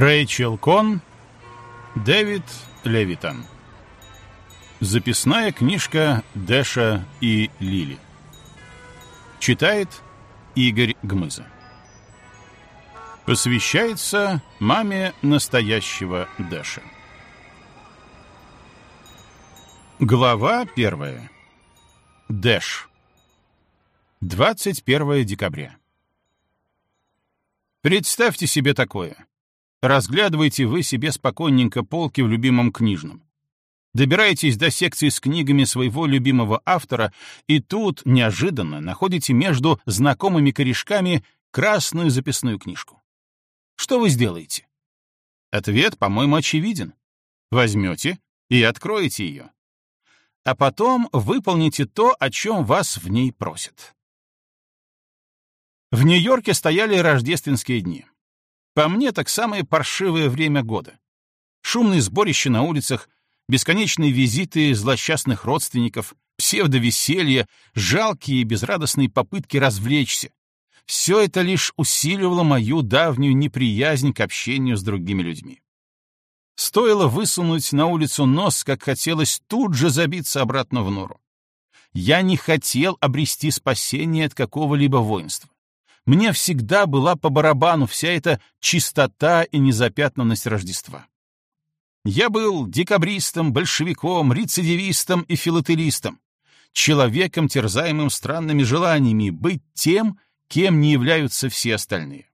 Рэйчел Кон, Дэвид Левитан. Записная книжка Дэша и Лили. Читает Игорь Гмыза. Посвящается маме настоящего Дэша. Глава первая. Дэш. 21 декабря. Представьте себе такое. Разглядываете вы себе спокойненько полки в любимом книжном. Добираетесь до секции с книгами своего любимого автора, и тут, неожиданно, находите между знакомыми корешками красную записную книжку. Что вы сделаете? Ответ, по-моему, очевиден. Возьмете и откроете ее. А потом выполните то, о чем вас в ней просят. В Нью-Йорке стояли рождественские дни. По мне, так самое паршивое время года. Шумные сборища на улицах, бесконечные визиты злосчастных родственников, псевдовеселье, жалкие и безрадостные попытки развлечься. Все это лишь усиливало мою давнюю неприязнь к общению с другими людьми. Стоило высунуть на улицу нос, как хотелось тут же забиться обратно в нору. Я не хотел обрести спасение от какого-либо воинства. Мне всегда была по барабану вся эта чистота и незапятнанность Рождества. Я был декабристом, большевиком, рецидивистом и филателистом, человеком, терзаемым странными желаниями быть тем, кем не являются все остальные.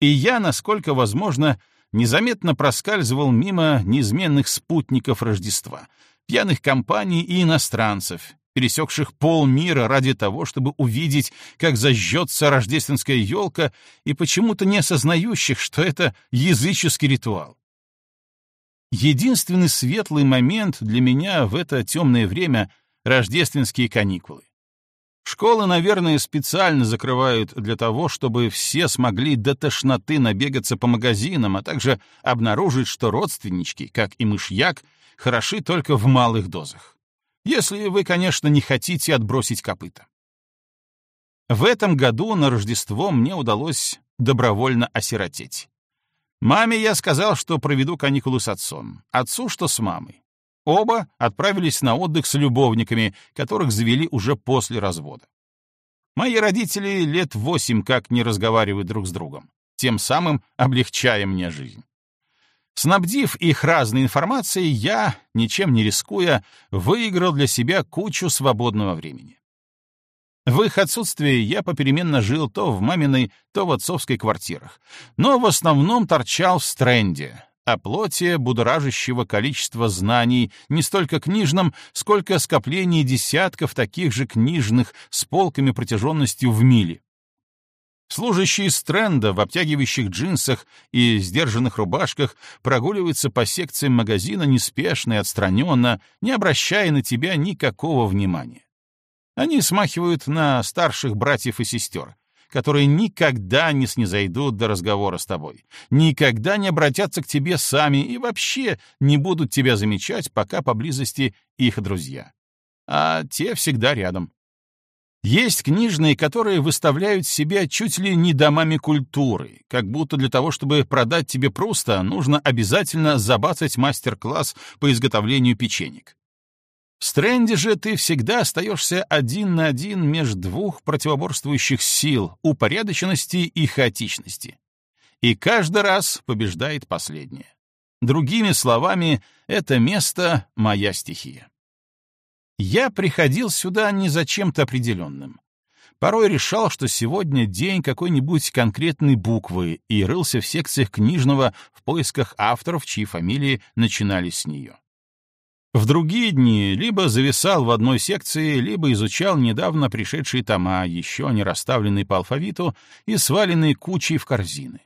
И я, насколько возможно, незаметно проскальзывал мимо неизменных спутников Рождества, пьяных компаний и иностранцев, пересекших полмира ради того, чтобы увидеть, как зажжется рождественская елка, и почему-то не осознающих, что это языческий ритуал. Единственный светлый момент для меня в это темное время — рождественские каникулы. Школы, наверное, специально закрывают для того, чтобы все смогли до тошноты набегаться по магазинам, а также обнаружить, что родственнички, как и мышьяк, хороши только в малых дозах. Если вы, конечно, не хотите отбросить копыта. В этом году на Рождество мне удалось добровольно осиротеть. Маме я сказал, что проведу каникулы с отцом, отцу, что с мамой. Оба отправились на отдых с любовниками, которых завели уже после развода. Мои родители лет восемь как не разговаривают друг с другом, тем самым облегчая мне жизнь. Снабдив их разной информацией, я, ничем не рискуя, выиграл для себя кучу свободного времени. В их отсутствие я попеременно жил то в маминой, то в отцовской квартирах, но в основном торчал в стренде, о плоте будоражащего количества знаний, не столько книжном, сколько скоплений десятков таких же книжных с полками протяженностью в мили. Служащие стренда в обтягивающих джинсах и сдержанных рубашках прогуливаются по секциям магазина неспешно и отстраненно, не обращая на тебя никакого внимания. Они смахивают на старших братьев и сестер, которые никогда не снизойдут до разговора с тобой, никогда не обратятся к тебе сами и вообще не будут тебя замечать, пока поблизости их друзья. А те всегда рядом. Есть книжные, которые выставляют себя чуть ли не домами культуры, как будто для того, чтобы продать тебе просто, нужно обязательно забацать мастер-класс по изготовлению печенек. В стренде же ты всегда остаешься один на один между двух противоборствующих сил — упорядоченности и хаотичности. И каждый раз побеждает последнее. Другими словами, это место — моя стихия. Я приходил сюда не за чем-то определенным. Порой решал, что сегодня день какой-нибудь конкретной буквы и рылся в секциях книжного в поисках авторов, чьи фамилии начинались с нее. В другие дни либо зависал в одной секции, либо изучал недавно пришедшие тома, еще не расставленные по алфавиту и сваленные кучей в корзины.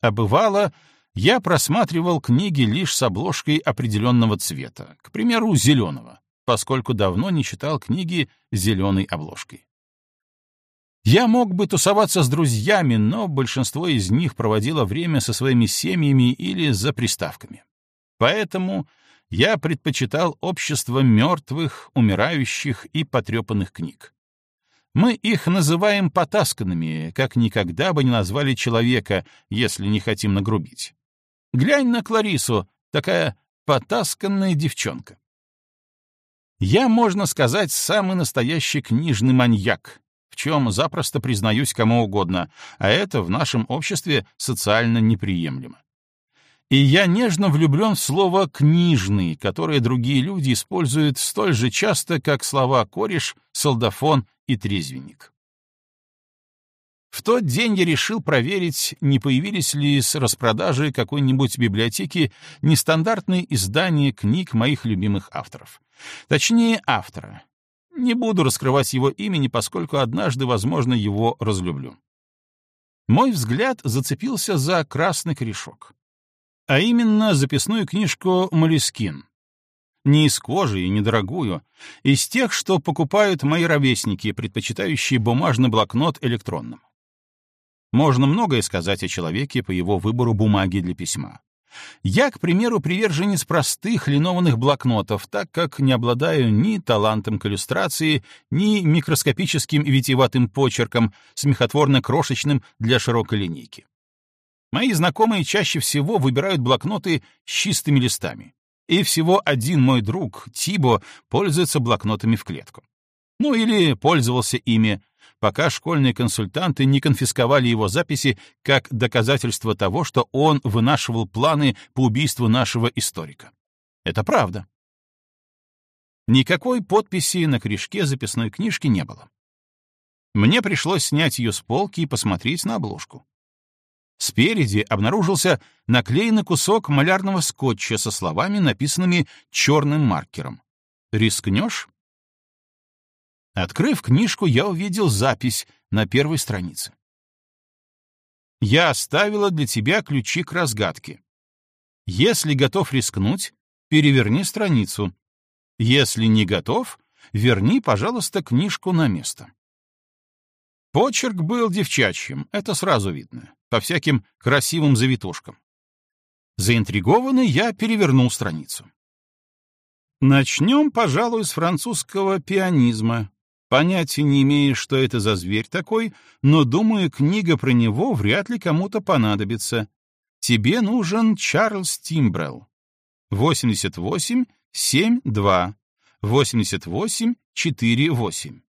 А бывало, я просматривал книги лишь с обложкой определенного цвета, к примеру, зеленого поскольку давно не читал книги зеленой обложкой. Я мог бы тусоваться с друзьями, но большинство из них проводило время со своими семьями или за приставками. Поэтому я предпочитал общество мертвых, умирающих и потрепанных книг. Мы их называем потасканными, как никогда бы не назвали человека, если не хотим нагрубить. Глянь на Кларису, такая потасканная девчонка. Я, можно сказать, самый настоящий книжный маньяк, в чем запросто признаюсь кому угодно, а это в нашем обществе социально неприемлемо. И я нежно влюблен в слово «книжный», которое другие люди используют столь же часто, как слова «кореш», «солдафон» и «трезвенник». В тот день я решил проверить, не появились ли с распродажи какой-нибудь библиотеки нестандартные издания книг моих любимых авторов. Точнее, автора. Не буду раскрывать его имени, поскольку однажды, возможно, его разлюблю. Мой взгляд зацепился за красный корешок а именно записную книжку «Молескин». Не из кожи и недорогую, из тех, что покупают мои ровесники, предпочитающие бумажный блокнот электронным. Можно многое сказать о человеке по его выбору бумаги для письма. Я, к примеру, приверженец простых линованных блокнотов, так как не обладаю ни талантом к иллюстрации, ни микроскопическим и витиеватым почерком, смехотворно-крошечным для широкой линейки. Мои знакомые чаще всего выбирают блокноты с чистыми листами. И всего один мой друг, Тибо, пользуется блокнотами в клетку. Ну или пользовался ими, пока школьные консультанты не конфисковали его записи как доказательство того, что он вынашивал планы по убийству нашего историка. Это правда. Никакой подписи на корешке записной книжки не было. Мне пришлось снять ее с полки и посмотреть на обложку. Спереди обнаружился наклеенный кусок малярного скотча со словами, написанными черным маркером. «Рискнешь?» Открыв книжку, я увидел запись на первой странице. «Я оставила для тебя ключи к разгадке. Если готов рискнуть, переверни страницу. Если не готов, верни, пожалуйста, книжку на место». Почерк был девчачьим, это сразу видно по всяким красивым завитушкам. Заинтригованный, я перевернул страницу. Начнем, пожалуй, с французского пианизма. Понятия не имею, что это за зверь такой, но, думаю, книга про него вряд ли кому-то понадобится. Тебе нужен Чарльз Тимбрелл. 88-7-2. 88-4-8.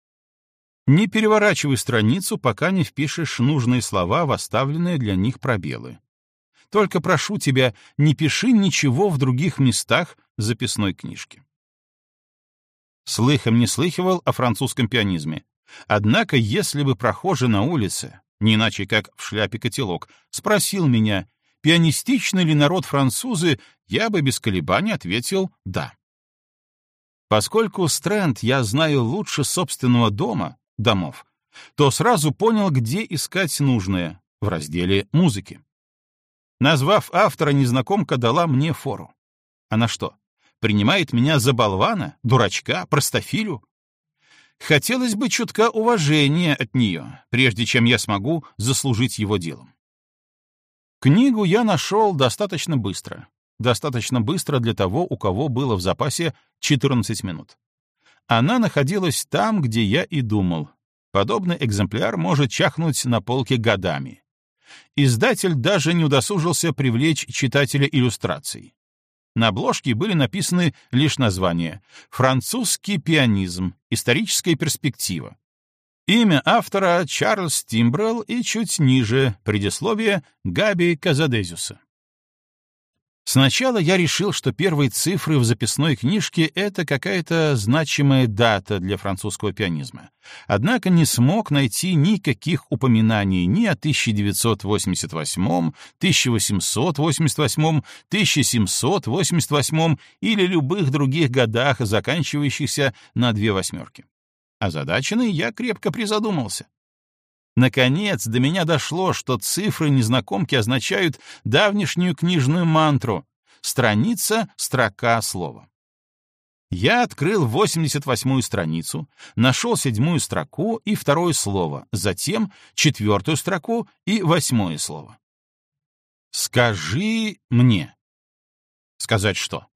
Не переворачивай страницу, пока не впишешь нужные слова в оставленные для них пробелы. Только прошу тебя, не пиши ничего в других местах записной книжки. Слыхом не слыхивал о французском пианизме. Однако, если бы прохожий на улице, не иначе как в шляпе котелок, спросил меня, пианистичный ли народ французы, я бы без колебаний ответил «да». Поскольку Стрэнд я знаю лучше собственного дома, домов, то сразу понял, где искать нужное — в разделе музыки. Назвав автора, незнакомка дала мне фору. Она что, принимает меня за болвана, дурачка, простофилю? Хотелось бы чутка уважения от нее, прежде чем я смогу заслужить его делом. Книгу я нашел достаточно быстро. Достаточно быстро для того, у кого было в запасе 14 минут. Она находилась там, где я и думал. Подобный экземпляр может чахнуть на полке годами. Издатель даже не удосужился привлечь читателя иллюстраций. На обложке были написаны лишь названия «Французский пианизм. Историческая перспектива». Имя автора — Чарльз Тимбрелл и чуть ниже — предисловие Габи Казадезюса. Сначала я решил, что первые цифры в записной книжке — это какая-то значимая дата для французского пианизма. Однако не смог найти никаких упоминаний ни о 1988, 1888, 1788 или любых других годах, заканчивающихся на две восьмерки. Озадаченный я крепко призадумался. Наконец, до меня дошло, что цифры незнакомки означают давнишнюю книжную мантру «страница, строка, слово». Я открыл 88-ю страницу, нашел седьмую строку и второе слово, затем четвертую строку и восьмое слово. «Скажи мне». Сказать что?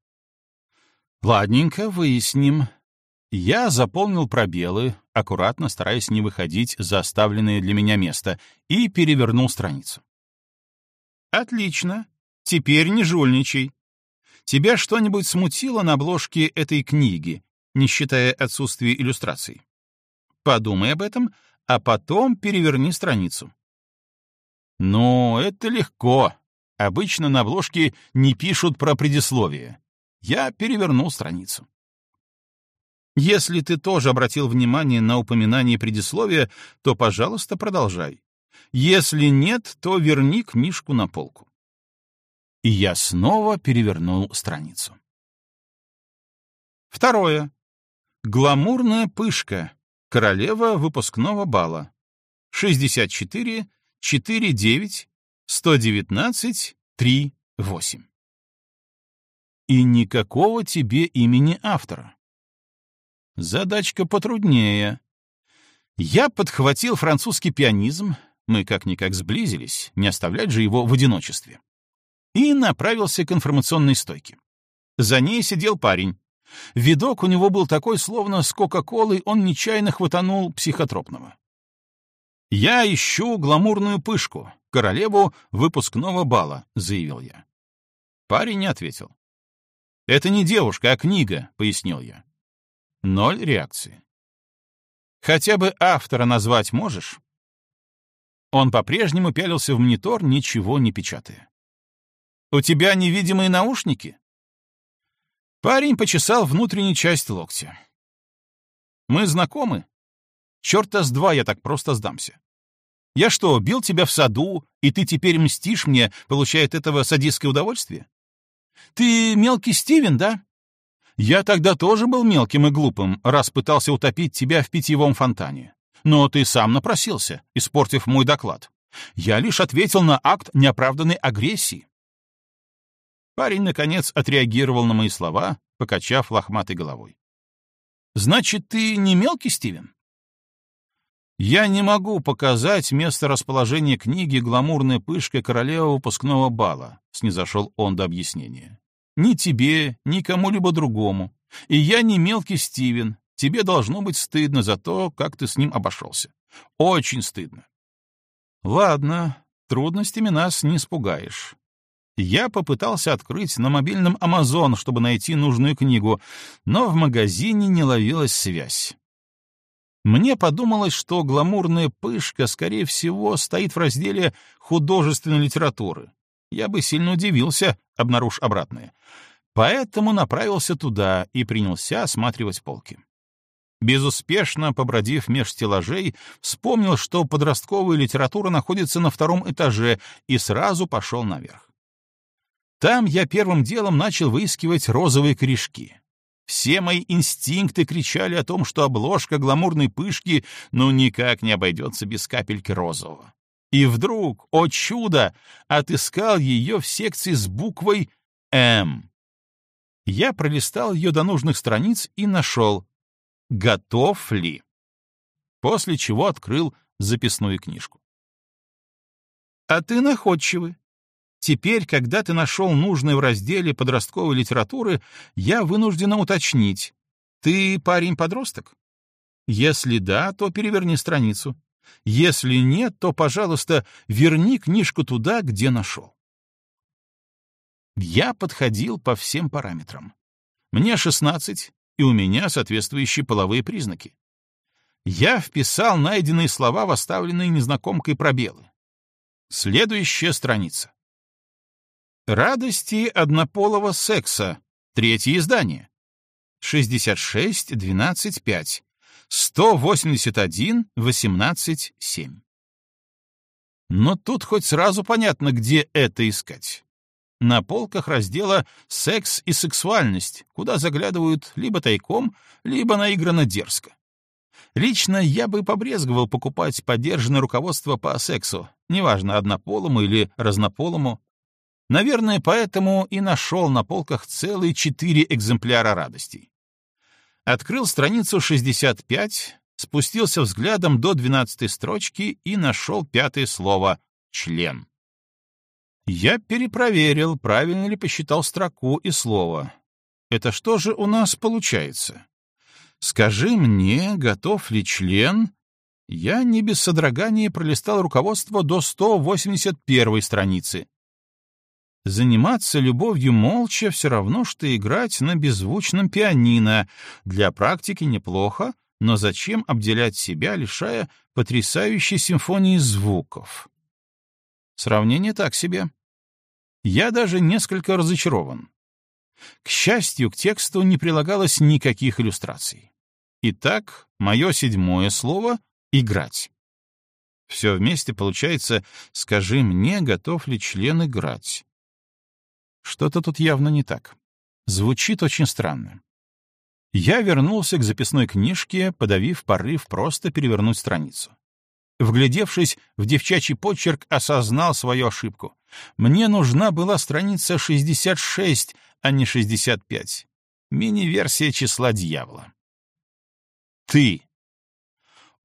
Ладненько, выясним. Я заполнил пробелы, аккуратно стараясь не выходить за оставленное для меня место, и перевернул страницу. Отлично. Теперь не жульничай. Тебя что-нибудь смутило на обложке этой книги, не считая отсутствия иллюстраций? Подумай об этом, а потом переверни страницу. Ну, это легко. Обычно на обложке не пишут про предисловие. Я перевернул страницу. Если ты тоже обратил внимание на упоминание предисловия, то, пожалуйста, продолжай. Если нет, то верни книжку на полку. И я снова перевернул страницу. Второе. Гламурная пышка. Королева выпускного бала. 64, 49, 119, 3, 8. И никакого тебе имени автора. Задачка потруднее. Я подхватил французский пианизм, мы как-никак сблизились, не оставлять же его в одиночестве, и направился к информационной стойке. За ней сидел парень. Видок у него был такой, словно с Кока-Колой он нечаянно хватанул психотропного. «Я ищу гламурную пышку, королеву выпускного бала», — заявил я. Парень не ответил. «Это не девушка, а книга», — пояснил я. Ноль реакции. Хотя бы автора назвать можешь? Он по-прежнему пялился в монитор, ничего не печатая. «У тебя невидимые наушники?» Парень почесал внутреннюю часть локтя. «Мы знакомы? Черта с два я так просто сдамся. Я что, бил тебя в саду, и ты теперь мстишь мне, получая от этого садистское удовольствие? Ты мелкий Стивен, да? Я тогда тоже был мелким и глупым, раз пытался утопить тебя в питьевом фонтане. Но ты сам напросился, испортив мой доклад. Я лишь ответил на акт неоправданной агрессии. Парень, наконец, отреагировал на мои слова, покачав лохматой головой. «Значит, ты не мелкий, Стивен?» Я не могу показать место расположения книги «Гламурная пышка королева выпускного бала», — снизошел он до объяснения. Ни тебе, ни кому-либо другому. И я не мелкий Стивен. Тебе должно быть стыдно за то, как ты с ним обошелся. Очень стыдно. Ладно, трудностями нас не испугаешь. Я попытался открыть на мобильном Amazon, чтобы найти нужную книгу, но в магазине не ловилась связь. Мне подумалось, что гламурная пышка, скорее всего, стоит в разделе художественной литературы, я бы сильно удивился, обнаружь обратное. Поэтому направился туда и принялся осматривать полки. Безуспешно побродив меж стеллажей, вспомнил, что подростковая литература находится на втором этаже, и сразу пошел наверх. Там я первым делом начал выискивать розовые корешки. Все мои инстинкты кричали о том, что обложка гламурной пышки ну никак не обойдется без капельки розового. И вдруг, о чудо, отыскал ее в секции с буквой «М». Я пролистал ее до нужных страниц и нашел «Готов ли?», после чего открыл записную книжку. «А ты находчивый. Теперь, когда ты нашел нужное в разделе подростковой литературы, я вынуждена уточнить. Ты парень-подросток? Если да, то переверни страницу. Если нет, то, пожалуйста, верни книжку туда, где нашел. Я подходил по всем параметрам. Мне 16, и у меня соответствующие половые признаки. Я вписал найденные слова в оставленные незнакомкой пробелы. Следующая страница. «Радости однополого секса». Третье издание. 66, 12, 5. 181, 18, 7. Но тут хоть сразу понятно, где это искать. На полках раздела «Секс и сексуальность», куда заглядывают либо тайком, либо наигранно дерзко. Лично я бы побрезговал покупать поддержанное руководство по сексу, неважно, однополому или разнополому. Наверное, поэтому и нашел на полках целые четыре экземпляра радостей. Открыл страницу 65, спустился взглядом до 12 строчки и нашел пятое слово «член». Я перепроверил, правильно ли посчитал строку и слово. Это что же у нас получается? Скажи мне, готов ли член? Я не без содрогания пролистал руководство до 181 страницы. Заниматься любовью молча все равно, что играть на беззвучном пианино. Для практики неплохо, но зачем обделять себя, лишая потрясающей симфонии звуков? Сравнение так себе. Я даже несколько разочарован. К счастью, к тексту не прилагалось никаких иллюстраций. Итак, мое седьмое слово — «играть». Все вместе получается «скажи мне, готов ли член играть». Что-то тут явно не так. Звучит очень странно. Я вернулся к записной книжке, подавив порыв просто перевернуть страницу. Вглядевшись в девчачий почерк, осознал свою ошибку. Мне нужна была страница 66, а не 65. Мини-версия числа дьявола. Ты.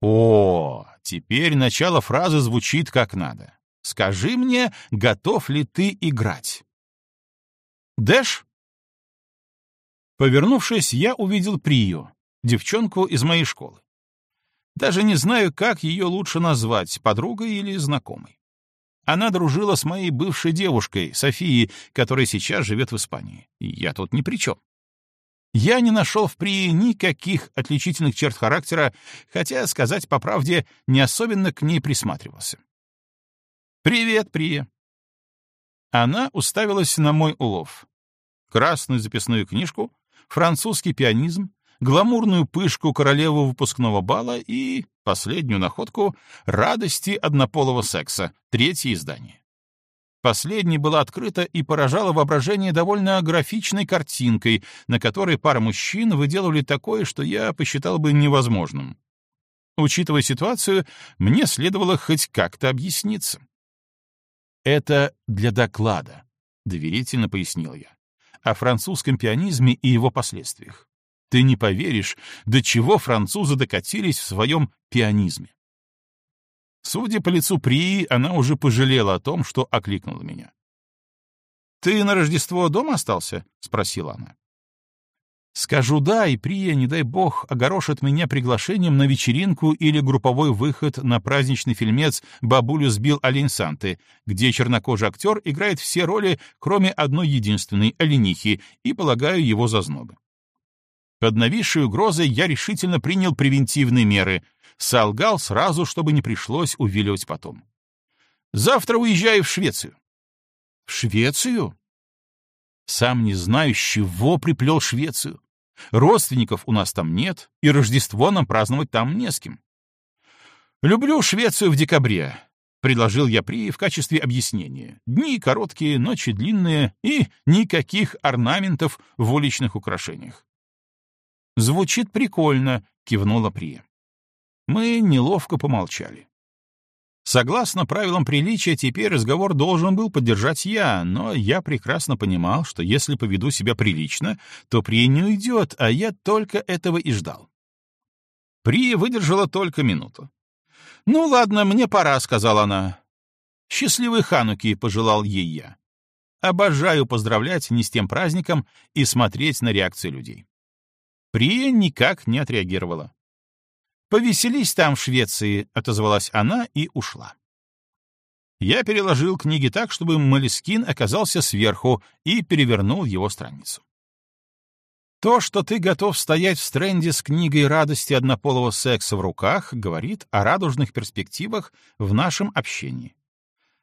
О, теперь начало фразы звучит как надо. Скажи мне, готов ли ты играть? Дэш? Повернувшись, я увидел Прию, девчонку из моей школы. Даже не знаю, как ее лучше назвать, подругой или знакомой. Она дружила с моей бывшей девушкой, Софией, которая сейчас живет в Испании. И я тут ни при чем. Я не нашел в Прии никаких отличительных черт характера, хотя, сказать по правде, не особенно к ней присматривался. «Привет, Прия!» Она уставилась на мой улов. Красную записную книжку, французский пианизм, гламурную пышку королевы выпускного бала и последнюю находку «Радости однополого секса», третье издание. Последней была открыта и поражала воображение довольно графичной картинкой, на которой пара мужчин выделывали такое, что я посчитал бы невозможным. Учитывая ситуацию, мне следовало хоть как-то объясниться. «Это для доклада», — доверительно пояснил я, «о французском пианизме и его последствиях. Ты не поверишь, до чего французы докатились в своем пианизме. Судя по лицу Прии, она уже пожалела о том, что окликнула меня. «Ты на Рождество дома остался?» — спросила она. Скажу «да», и Прия, не дай бог, огорошит меня приглашением на вечеринку или групповой выход на праздничный фильмец «Бабулю сбил олень Санты», где чернокожий актер играет все роли, кроме одной единственной — оленихи, и, полагаю, его зазнобы. Под нависшей угрозой я решительно принял превентивные меры. Солгал сразу, чтобы не пришлось увиливать потом. Завтра уезжаю в Швецию. В Швецию? Сам не знаю, с чего приплел Швецию. Родственников у нас там нет, и Рождество нам праздновать там не с кем. Люблю Швецию в декабре, — предложил я при в качестве объяснения. Дни короткие, ночи длинные и никаких орнаментов в уличных украшениях. «Звучит прикольно», — кивнула Прия. Мы неловко помолчали. Согласно правилам приличия, теперь разговор должен был поддержать я, но я прекрасно понимал, что если поведу себя прилично, то Прия не уйдет, а я только этого и ждал. Прия выдержала только минуту. «Ну ладно, мне пора», — сказала она. «Счастливой Хануки», — пожелал ей я. Обожаю поздравлять не с тем праздником и смотреть на реакции людей. Прия никак не отреагировала. «Повеселись там, в Швеции», — отозвалась она и ушла. Я переложил книги так, чтобы Малискин оказался сверху, и перевернул его страницу. То, что ты готов стоять в стренде с книгой радости однополого секса в руках, говорит о радужных перспективах в нашем общении.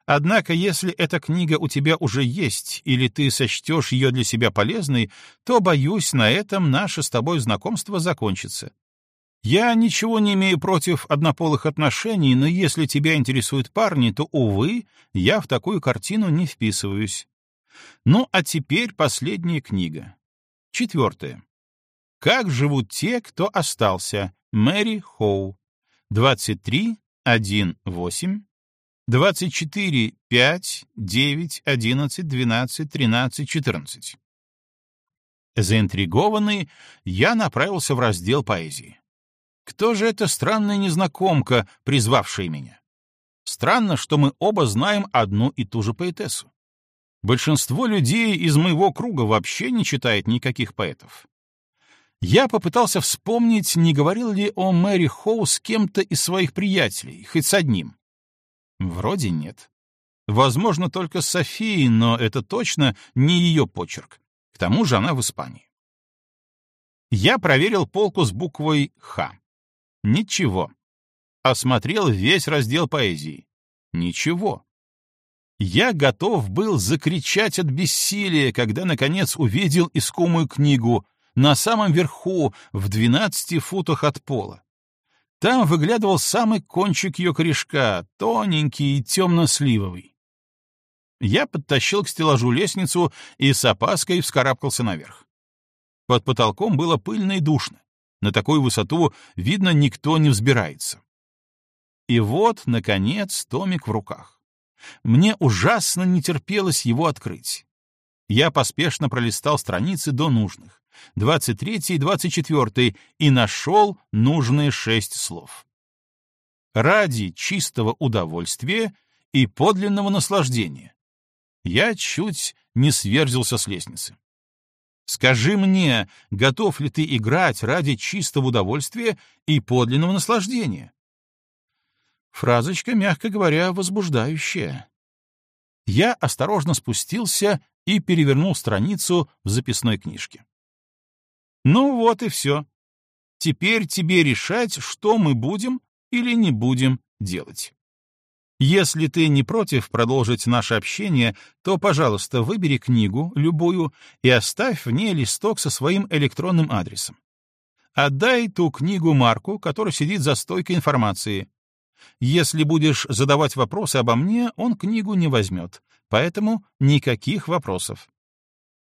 Однако, если эта книга у тебя уже есть, или ты сочтешь ее для себя полезной, то, боюсь, на этом наше с тобой знакомство закончится. Я ничего не имею против однополых отношений, но если тебя интересуют парни, то, увы, я в такую картину не вписываюсь. Ну, а теперь последняя книга. Четвертая. «Как живут те, кто остался?» Мэри Хоу. 23, 1, 8, 24, 5, 9, 11, 12, 13, 14. Заинтригованный, я направился в раздел поэзии. Кто же эта странная незнакомка, призвавшая меня? Странно, что мы оба знаем одну и ту же поэтессу. Большинство людей из моего круга вообще не читает никаких поэтов. Я попытался вспомнить, не говорил ли о Мэри Хоу с кем-то из своих приятелей, хоть с одним. Вроде нет. Возможно, только с Софией, но это точно не ее почерк. К тому же она в Испании. Я проверил полку с буквой «Х». Ничего. Осмотрел весь раздел поэзии. Ничего. Я готов был закричать от бессилия, когда, наконец, увидел искомую книгу на самом верху, в двенадцати футах от пола. Там выглядывал самый кончик ее корешка, тоненький и темно-сливовый. Я подтащил к стеллажу лестницу и с опаской вскарабкался наверх. Под потолком было пыльно и душно. На такую высоту, видно, никто не взбирается. И вот, наконец, томик в руках. Мне ужасно не терпелось его открыть. Я поспешно пролистал страницы до нужных, 23 и 24, и нашел нужные шесть слов. «Ради чистого удовольствия и подлинного наслаждения». Я чуть не сверзился с лестницы. Скажи мне, готов ли ты играть ради чистого удовольствия и подлинного наслаждения? Фразочка, мягко говоря, возбуждающая. Я осторожно спустился и перевернул страницу в записной книжке. Ну вот и все. Теперь тебе решать, что мы будем или не будем делать. Если ты не против продолжить наше общение, то, пожалуйста, выбери книгу, любую, и оставь в ней листок со своим электронным адресом. Отдай ту книгу Марку, который сидит за стойкой информации. Если будешь задавать вопросы обо мне, он книгу не возьмет, поэтому никаких вопросов.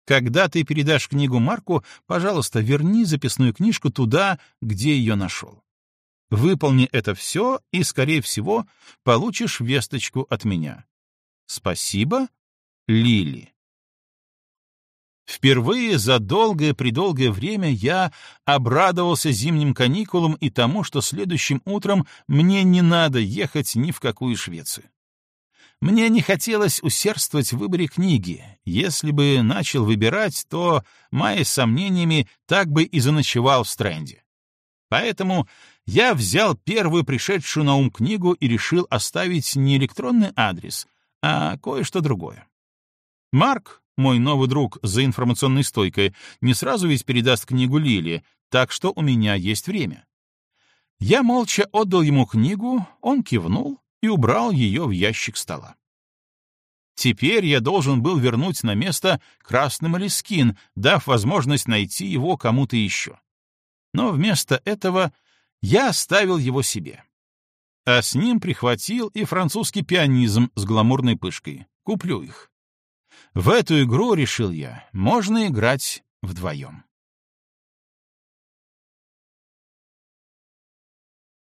Когда ты передашь книгу Марку, пожалуйста, верни записную книжку туда, где ее нашел. Выполни это все, и, скорее всего, получишь весточку от меня. Спасибо, Лили. Впервые за долгое-предолгое время я обрадовался зимним каникулам и тому, что следующим утром мне не надо ехать ни в какую Швецию. Мне не хотелось усердствовать в выборе книги. Если бы начал выбирать, то, маясь сомнениями, так бы и заночевал в стренде. Поэтому я взял первую пришедшую на ум книгу и решил оставить не электронный адрес, а кое-что другое. Марк, мой новый друг за информационной стойкой, не сразу ведь передаст книгу Лили, так что у меня есть время. Я молча отдал ему книгу, он кивнул и убрал ее в ящик стола. Теперь я должен был вернуть на место красный молескин, дав возможность найти его кому-то еще. Но вместо этого я оставил его себе. А с ним прихватил и французский пианизм с гламурной пышкой. Куплю их. В эту игру, решил я, можно играть вдвоем.